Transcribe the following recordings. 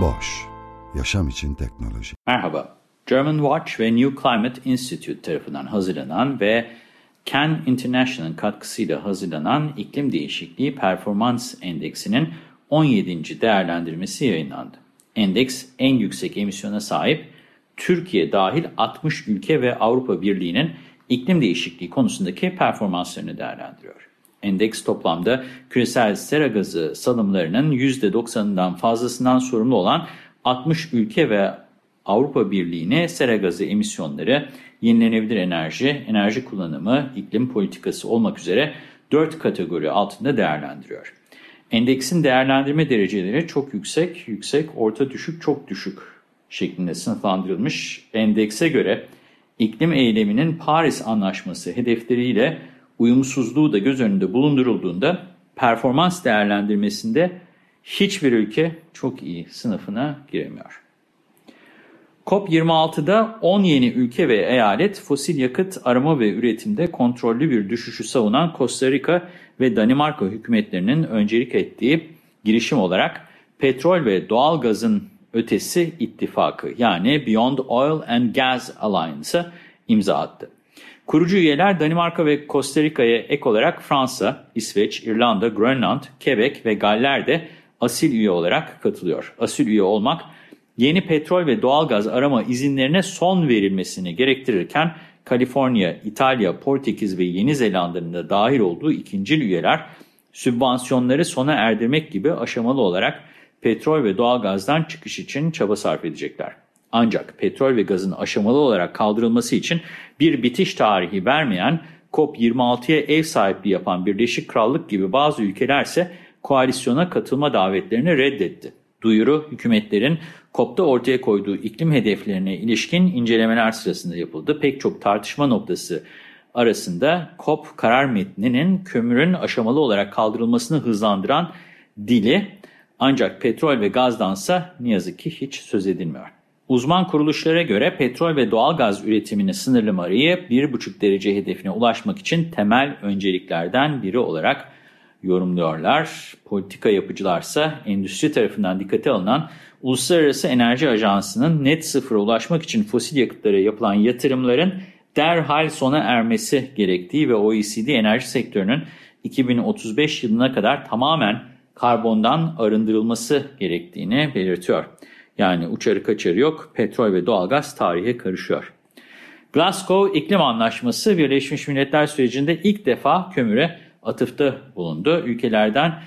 Boş, yaşam için teknoloji. Merhaba, German Watch ve New Climate Institute tarafından hazırlanan ve Can International'ın katkısıyla hazırlanan İklim Değişikliği Performans Endeksinin 17. değerlendirmesi yayınlandı. Endeks en yüksek emisyona sahip Türkiye dahil 60 ülke ve Avrupa Birliği'nin iklim değişikliği konusundaki performanslarını değerlendiriyor. Endeks toplamda küresel sera gazı salımlarının %90'ından fazlasından sorumlu olan 60 ülke ve Avrupa Birliği'ne sera gazı emisyonları, yenilenebilir enerji, enerji kullanımı, iklim politikası olmak üzere 4 kategori altında değerlendiriyor. Endeksin değerlendirme dereceleri çok yüksek, yüksek, orta düşük, çok düşük şeklinde sınıflandırılmış. Endekse göre iklim eyleminin Paris Anlaşması hedefleriyle uyumsuzluğu da göz önünde bulundurulduğunda performans değerlendirmesinde hiçbir ülke çok iyi sınıfına giremiyor. COP26'da 10 yeni ülke ve eyalet fosil yakıt arama ve üretimde kontrollü bir düşüşü savunan Costa Rica ve Danimarka hükümetlerinin öncelik ettiği girişim olarak petrol ve doğal gazın ötesi ittifakı yani Beyond Oil and Gas Alliance'a imza attı. Kurucu üyeler Danimarka ve Costa Rica'ya ek olarak Fransa, İsveç, İrlanda, Grönland, Quebec ve Galler de asil üye olarak katılıyor. Asil üye olmak yeni petrol ve doğal gaz arama izinlerine son verilmesini gerektirirken Kaliforniya, İtalya, Portekiz ve Yeni Zelanda'nın da dahil olduğu ikinci üyeler sübvansiyonları sona erdirmek gibi aşamalı olarak petrol ve doğal gazdan çıkış için çaba sarf edecekler. Ancak petrol ve gazın aşamalı olarak kaldırılması için bir bitiş tarihi vermeyen COP26'ya ev sahipliği yapan Birleşik Krallık gibi bazı ülkelerse koalisyona katılma davetlerini reddetti. Duyuru hükümetlerin COP'ta ortaya koyduğu iklim hedeflerine ilişkin incelemeler sırasında yapıldı. Pek çok tartışma noktası arasında COP karar metninin kömürün aşamalı olarak kaldırılmasını hızlandıran dili ancak petrol ve gazdansa ne yazık ki hiç söz edilmiyor. Uzman kuruluşlara göre petrol ve doğal gaz üretimini sınırlamayı 1,5 derece hedefine ulaşmak için temel önceliklerden biri olarak yorumluyorlar. Politika yapıcılarsa endüstri tarafından dikkate alınan Uluslararası Enerji Ajansı'nın net sıfıra ulaşmak için fosil yakıtlara yapılan yatırımların derhal sona ermesi gerektiği ve OECD enerji sektörünün 2035 yılına kadar tamamen karbondan arındırılması gerektiğini belirtiyor. Yani uçarı kaçarı yok, petrol ve doğalgaz tarihe karışıyor. Glasgow İklim Anlaşması Birleşmiş Milletler sürecinde ilk defa kömüre atıfta bulundu. Ülkelerden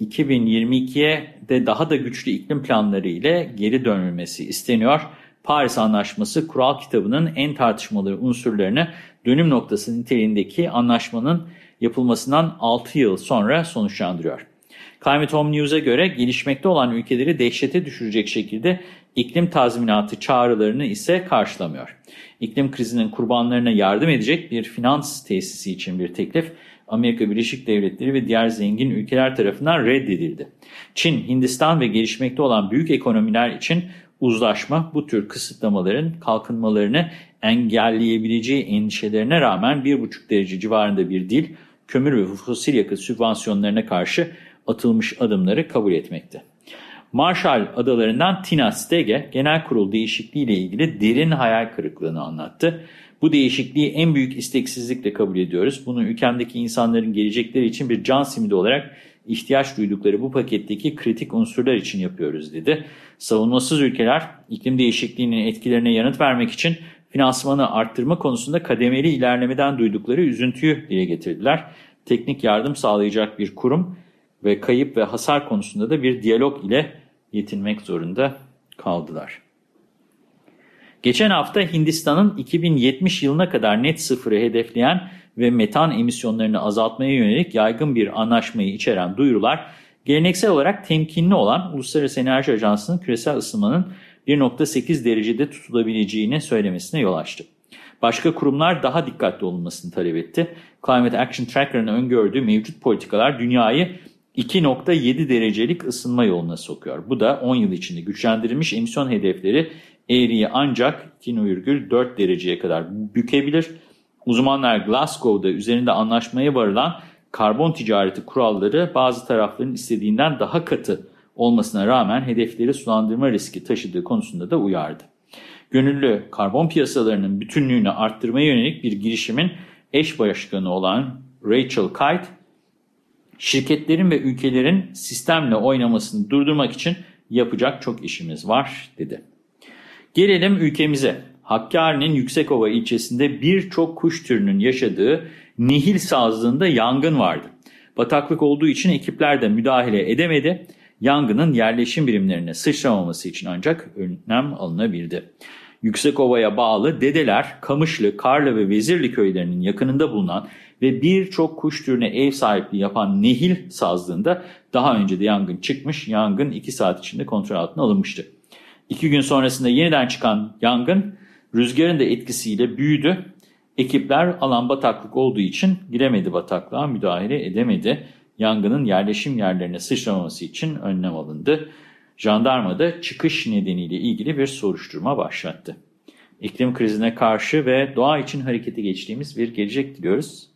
2022'ye de daha da güçlü iklim planları ile geri dönülmesi isteniyor. Paris Anlaşması kural kitabının en tartışmalı unsurlarını dönüm noktası niteliğindeki anlaşmanın yapılmasından 6 yıl sonra sonuçlandırıyor. Climate Home News'a göre gelişmekte olan ülkeleri dehşete düşürecek şekilde iklim tazminatı çağrılarını ise karşılamıyor. İklim krizinin kurbanlarına yardım edecek bir finans tesisi için bir teklif Amerika Birleşik Devletleri ve diğer zengin ülkeler tarafından reddedildi. Çin, Hindistan ve gelişmekte olan büyük ekonomiler için uzlaşma bu tür kısıtlamaların kalkınmalarını engelleyebileceği endişelerine rağmen 1,5 derece civarında bir dil, kömür ve fosil yakıt sübvansiyonlarına karşı atılmış adımları kabul etmekte. Marshall Adalarından Tina Stege, genel kurul değişikliği ile ilgili derin hayal kırıklığını anlattı. Bu değişikliği en büyük isteksizlikle kabul ediyoruz. Bunu ülkemdeki insanların gelecekleri için bir can simidi olarak ihtiyaç duydukları bu paketteki kritik unsurlar için yapıyoruz dedi. Savunmasız ülkeler iklim değişikliğinin etkilerine yanıt vermek için finansmanı arttırma konusunda kademeli ilerlemeden duydukları üzüntüyü dile getirdiler. Teknik yardım sağlayacak bir kurum ve kayıp ve hasar konusunda da bir diyalog ile yetinmek zorunda kaldılar. Geçen hafta Hindistan'ın 2070 yılına kadar net sıfırı hedefleyen ve metan emisyonlarını azaltmaya yönelik yaygın bir anlaşmayı içeren duyurular Geleneksel olarak temkinli olan Uluslararası Enerji Ajansı'nın küresel ısınmanın 1.8 derecede tutulabileceğini söylemesine yol açtı. Başka kurumlar daha dikkatli olunmasını talep etti. Climate Action Tracker'ın öngördüğü mevcut politikalar dünyayı 2.7 derecelik ısınma yoluna sokuyor. Bu da 10 yıl içinde güçlendirilmiş emisyon hedefleri eğriyi ancak 2,4 dereceye kadar bükebilir. Uzmanlar Glasgow'da üzerinde anlaşmaya varılan karbon ticareti kuralları bazı tarafların istediğinden daha katı olmasına rağmen hedefleri sulandırma riski taşıdığı konusunda da uyardı. Gönüllü karbon piyasalarının bütünlüğünü arttırmaya yönelik bir girişimin eş başkanı olan Rachel Kite, şirketlerin ve ülkelerin sistemle oynamasını durdurmak için yapacak çok işimiz var dedi. Gelelim ülkemize. Hakkari'nin Yüksekova ilçesinde birçok kuş türünün yaşadığı Nihil sazlığında yangın vardı. Bataklık olduğu için ekipler de müdahale edemedi. Yangının yerleşim birimlerine sıçramaması için ancak önlem alınabildi. Yüksekova'ya bağlı Dedeler, Kamışlı, Karlı ve Vezirli köylerinin yakınında bulunan ve birçok kuş türüne ev sahipliği yapan Nehil sazlığında daha önce de yangın çıkmış. Yangın 2 saat içinde kontrol altına alınmıştı. 2 gün sonrasında yeniden çıkan yangın rüzgarın da etkisiyle büyüdü. Ekipler alan bataklık olduğu için giremedi bataklığa müdahale edemedi. Yangının yerleşim yerlerine sıçramaması için önlem alındı. Jandarma da çıkış nedeniyle ilgili bir soruşturma başlattı. İklim krizine karşı ve doğa için harekete geçtiğimiz bir gelecek diliyoruz.